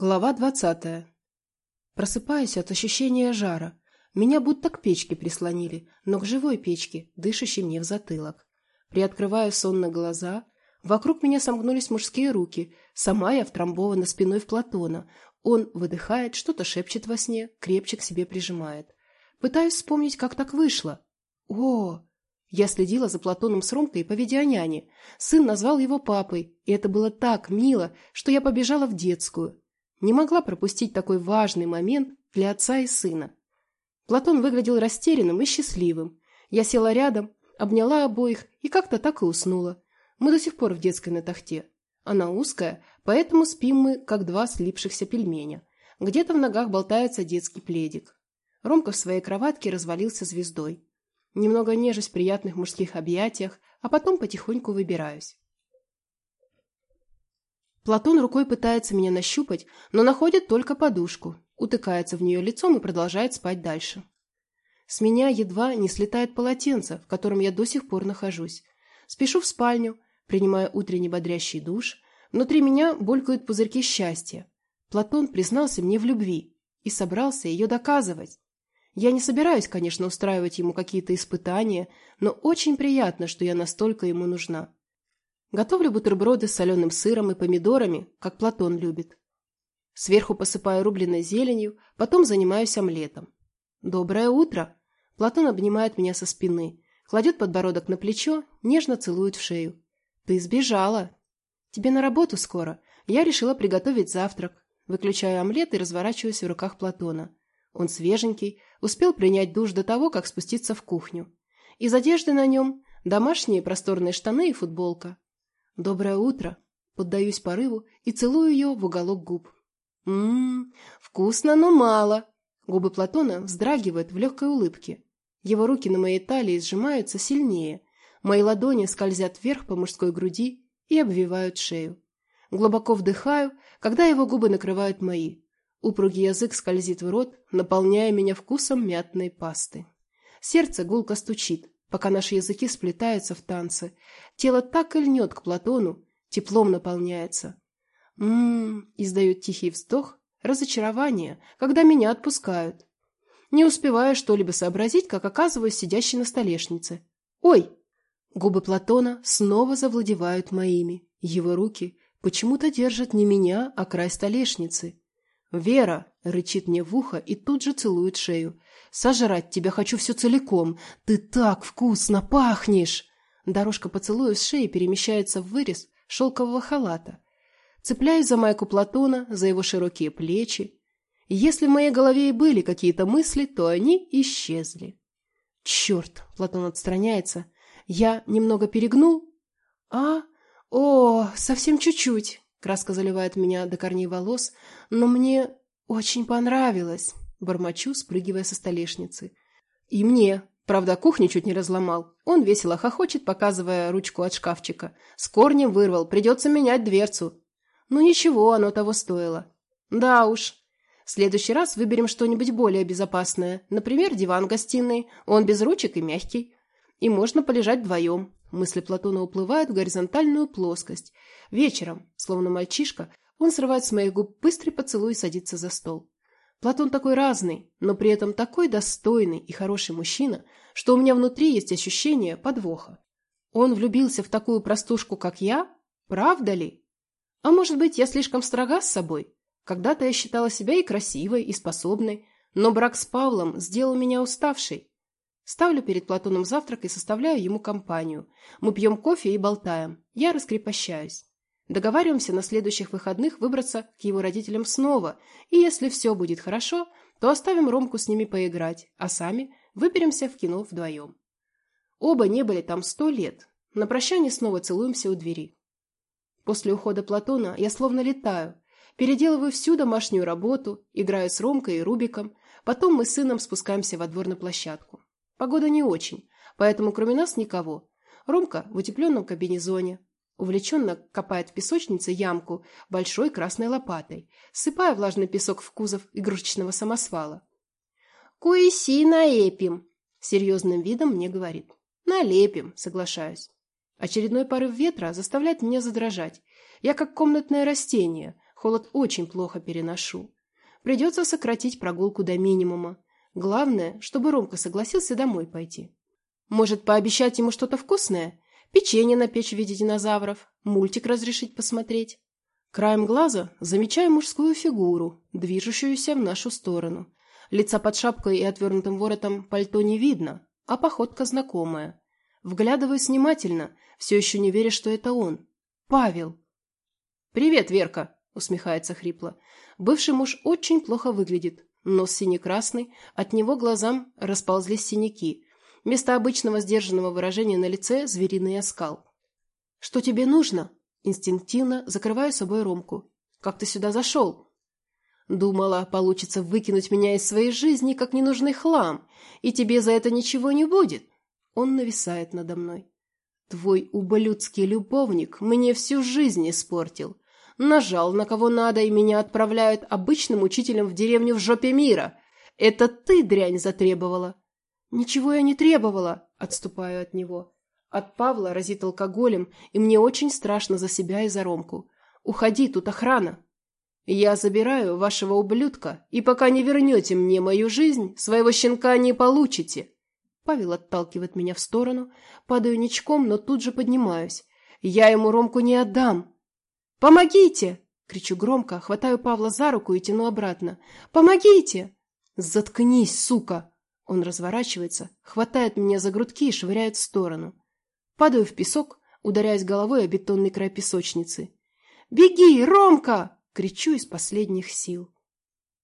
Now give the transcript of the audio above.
Глава двадцатая. Просыпаюсь от ощущения жара. Меня будто к печке прислонили, но к живой печке, дышащей мне в затылок. Приоткрываю сонно глаза. Вокруг меня сомкнулись мужские руки. Сама я втрамбована спиной в Платона. Он выдыхает, что-то шепчет во сне, крепче к себе прижимает. Пытаюсь вспомнить, как так вышло. О, я следила за Платоном с Ромкой по видеоняне. Сын назвал его папой, и это было так мило, что я побежала в детскую. Не могла пропустить такой важный момент для отца и сына. Платон выглядел растерянным и счастливым. Я села рядом, обняла обоих и как-то так и уснула. Мы до сих пор в детской на тахте. Она узкая, поэтому спим мы, как два слипшихся пельменя. Где-то в ногах болтается детский пледик. Ромка в своей кроватке развалился звездой. Немного нежусь в приятных мужских объятиях, а потом потихоньку выбираюсь. Платон рукой пытается меня нащупать, но находит только подушку, утыкается в нее лицом и продолжает спать дальше. С меня едва не слетает полотенце, в котором я до сих пор нахожусь. Спешу в спальню, принимаю утренний бодрящий душ. Внутри меня булькают пузырьки счастья. Платон признался мне в любви и собрался ее доказывать. Я не собираюсь, конечно, устраивать ему какие-то испытания, но очень приятно, что я настолько ему нужна. Готовлю бутерброды с соленым сыром и помидорами, как Платон любит. Сверху посыпаю рубленой зеленью, потом занимаюсь омлетом. «Доброе утро!» Платон обнимает меня со спины, кладет подбородок на плечо, нежно целует в шею. «Ты сбежала!» «Тебе на работу скоро. Я решила приготовить завтрак». Выключаю омлет и разворачиваюсь в руках Платона. Он свеженький, успел принять душ до того, как спуститься в кухню. Из одежды на нем домашние просторные штаны и футболка. «Доброе утро!» Поддаюсь порыву и целую ее в уголок губ. «Ммм, вкусно, но мало!» Губы Платона вздрагивают в легкой улыбке. Его руки на моей талии сжимаются сильнее. Мои ладони скользят вверх по мужской груди и обвивают шею. Глубоко вдыхаю, когда его губы накрывают мои. Упругий язык скользит в рот, наполняя меня вкусом мятной пасты. Сердце гулко стучит пока наши языки сплетаются в танце. Тело так и льнет к Платону, теплом наполняется. Ммм, издает тихий вздох, разочарование, когда меня отпускают. Не успеваю что-либо сообразить, как оказываюсь сидящей на столешнице. Ой! Губы Платона снова завладевают моими. Его руки почему-то держат не меня, а край столешницы. «Вера!» — рычит мне в ухо и тут же целует шею. Сожрать тебя хочу все целиком. Ты так вкусно пахнешь!» Дорожка поцелуя с шеи перемещается в вырез шелкового халата. Цепляюсь за майку Платона, за его широкие плечи. Если в моей голове и были какие-то мысли, то они исчезли. «Черт!» — Платон отстраняется. «Я немного перегнул?» «А? О, совсем чуть-чуть!» Краска заливает меня до корней волос, но мне очень понравилось. Бормочу, спрыгивая со столешницы. И мне. Правда, кухню чуть не разломал. Он весело хохочет, показывая ручку от шкафчика. С корнем вырвал, придется менять дверцу. Ну ничего, оно того стоило. Да уж. В следующий раз выберем что-нибудь более безопасное. Например, диван гостиной. Он без ручек и мягкий. И можно полежать вдвоем. Мысли Платона уплывают в горизонтальную плоскость. Вечером, словно мальчишка, он срывает с моих губ быстрый поцелуй и садится за стол. Платон такой разный, но при этом такой достойный и хороший мужчина, что у меня внутри есть ощущение подвоха. Он влюбился в такую простушку, как я? Правда ли? А может быть, я слишком строга с собой? Когда-то я считала себя и красивой, и способной, но брак с Павлом сделал меня уставшей. Ставлю перед Платоном завтрак и составляю ему компанию. Мы пьем кофе и болтаем. Я раскрепощаюсь. Договариваемся на следующих выходных выбраться к его родителям снова, и если все будет хорошо, то оставим Ромку с ними поиграть, а сами выберемся в кино вдвоем. Оба не были там сто лет. На прощание снова целуемся у двери. После ухода Платона я словно летаю, переделываю всю домашнюю работу, играю с Ромкой и Рубиком, потом мы с сыном спускаемся во двор на площадку. Погода не очень, поэтому кроме нас никого. Ромка в утепленном кабинезоне, Увлеченно копает в песочнице ямку большой красной лопатой, сыпая влажный песок в кузов игрушечного самосвала. «Куиси наепим!» — серьезным видом мне говорит. «Налепим», — соглашаюсь. Очередной порыв ветра заставляет меня задрожать. Я как комнатное растение. Холод очень плохо переношу. Придется сократить прогулку до минимума. Главное, чтобы Ромка согласился домой пойти. Может, пообещать ему что-то вкусное? Печенье на печь в виде динозавров? Мультик разрешить посмотреть? Краем глаза замечаю мужскую фигуру, движущуюся в нашу сторону. Лица под шапкой и отвернутым воротом пальто не видно, а походка знакомая. Вглядываюсь внимательно, все еще не веря, что это он. Павел. «Привет, Верка!» — усмехается хрипло. Бывший муж очень плохо выглядит. Нос сине-красный, от него глазам расползлись синяки. Вместо обычного сдержанного выражения на лице звериный оскал. «Что тебе нужно?» Инстинктивно закрываю собой Ромку. «Как ты сюда зашел?» Думала, получится выкинуть меня из своей жизни, как ненужный хлам, и тебе за это ничего не будет. Он нависает надо мной. Твой ублюдский любовник мне всю жизнь испортил. Нажал на кого надо, и меня отправляют обычным учителем в деревню в жопе мира. Это ты, дрянь, затребовала. Ничего я не требовала, отступаю от него. От Павла разит алкоголем, и мне очень страшно за себя и за Ромку. Уходи, тут охрана. Я забираю вашего ублюдка, и пока не вернете мне мою жизнь, своего щенка не получите. Павел отталкивает меня в сторону, падаю ничком, но тут же поднимаюсь. Я ему Ромку не отдам. «Помогите!» — кричу громко, хватаю Павла за руку и тяну обратно. «Помогите!» «Заткнись, сука!» Он разворачивается, хватает меня за грудки и швыряет в сторону. Падаю в песок, ударяясь головой о бетонный край песочницы. «Беги, Ромка!» — кричу из последних сил.